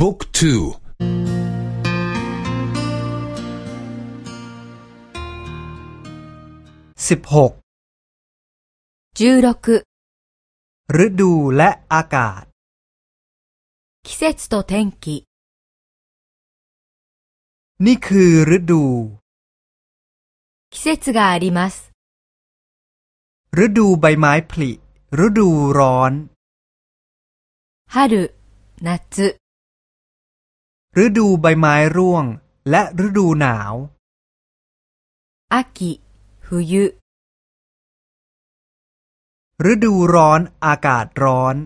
บุ๊กทูสิบหกฤดูและอากาศ季節と天気นี่คือฤดู季節がありますฤดูใบไม้ผลิฤดูร้อน春夏 ฤดูใบไม้ร่วง และฤดูหนาว秋冬ฤดูร้อนอากาศร้อน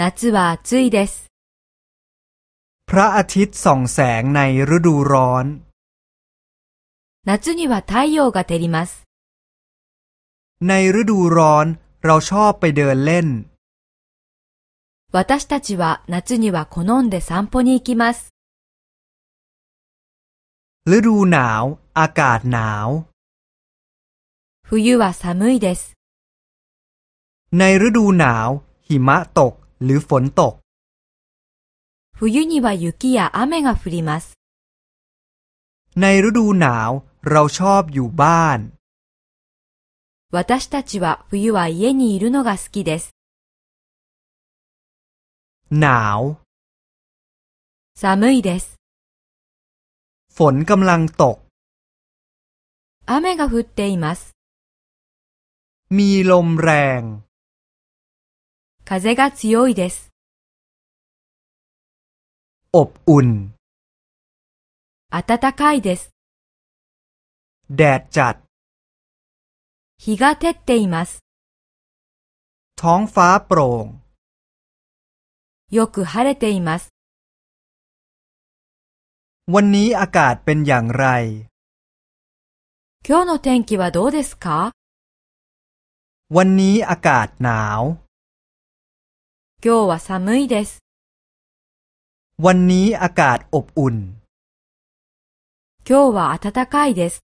夏は暑いですพระอาทิตย์ส่องแสงในฤดูร้อน夏には太陽が照りますในฤดูร้อนเราชอบไปเดินเล่น 私たちは夏には好んで散歩に行きます。ฤดูหนาวอากาศหนาว冬は寒いです。ในฤดูหนาวหิมะตกหรือฝนตก冬には雪や雨が降ります。ในฤดูหนาวเราชอบอยู่บ้าน私たちは冬は家にいるのが好きです。 หนาว 寒いですฝนกำลังตก雨が降っていますมีลมแรง風が強いですอบอุ่น暖かいですแดดจัด日が照っていますท้องฟ้าโปร่ง よく晴れています。วันนี้อากาศเป็นอย่างไร今日の天気はどうですかวันนี้อากาศหนาว今日は寒いです。วันนี้อากาศอบอุ่น今日は暖かいです。